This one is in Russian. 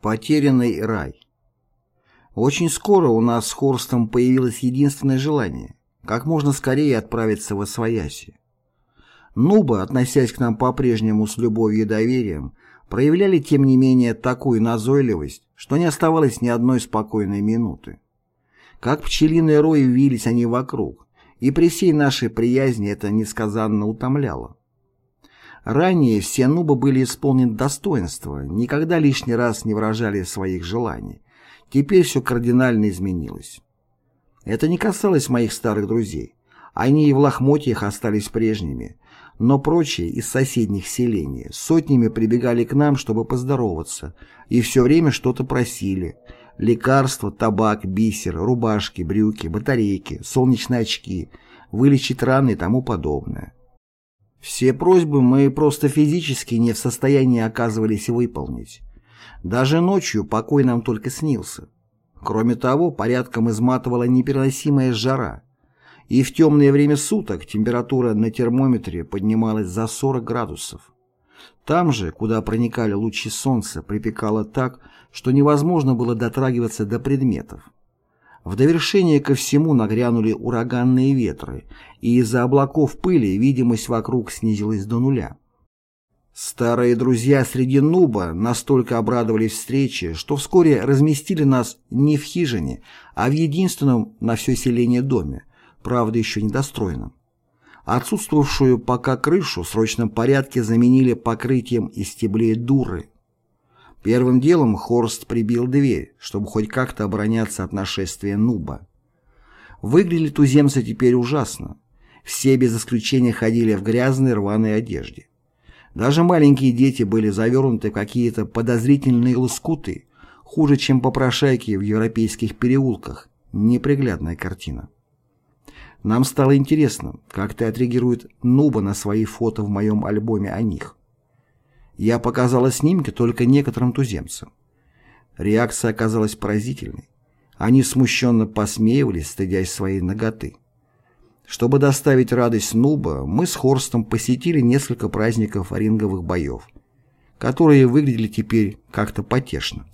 Потерянный рай. Очень скоро у нас с Хорстом появилось единственное желание – как можно скорее отправиться в Освояси. Нубы, относясь к нам по-прежнему с любовью и доверием, проявляли тем не менее такую назойливость, что не оставалось ни одной спокойной минуты. Как пчелиные рои вились они вокруг, и при всей нашей приязни это несказанно утомляло. Ранее все нубы были исполнены достоинства, никогда лишний раз не выражали своих желаний. Теперь все кардинально изменилось. Это не касалось моих старых друзей. Они и в лохмотьях остались прежними, но прочие из соседних селений сотнями прибегали к нам, чтобы поздороваться, и все время что-то просили. Лекарства, табак, бисер, рубашки, брюки, батарейки, солнечные очки, вылечить раны и тому подобное. Все просьбы мы просто физически не в состоянии оказывались выполнить. Даже ночью покой нам только снился. Кроме того, порядком изматывала непереносимая жара. И в темное время суток температура на термометре поднималась за 40 градусов. Там же, куда проникали лучи солнца, припекало так, что невозможно было дотрагиваться до предметов. В довершение ко всему нагрянули ураганные ветры, и из-за облаков пыли видимость вокруг снизилась до нуля. Старые друзья среди Нуба настолько обрадовались встрече, что вскоре разместили нас не в хижине, а в единственном на все селение доме, правда еще недостроенном. Отсутствовавшую пока крышу в срочном порядке заменили покрытием из стеблей дуры, Первым делом Хорст прибил дверь, чтобы хоть как-то обороняться от нашествия Нуба. Выглядели туземцы теперь ужасно. Все без исключения ходили в грязной рваной одежде. Даже маленькие дети были завернуты в какие-то подозрительные лоскуты, хуже, чем попрошайки в европейских переулках. Неприглядная картина. Нам стало интересно, как ты отреагирует Нуба на свои фото в моем альбоме о них. Я показала снимки только некоторым туземцам. Реакция оказалась поразительной. Они смущенно посмеивались, стыдясь своей ноготы. Чтобы доставить радость Нуба, мы с Хорстом посетили несколько праздников ринговых боев, которые выглядели теперь как-то потешно.